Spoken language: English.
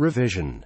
Revision.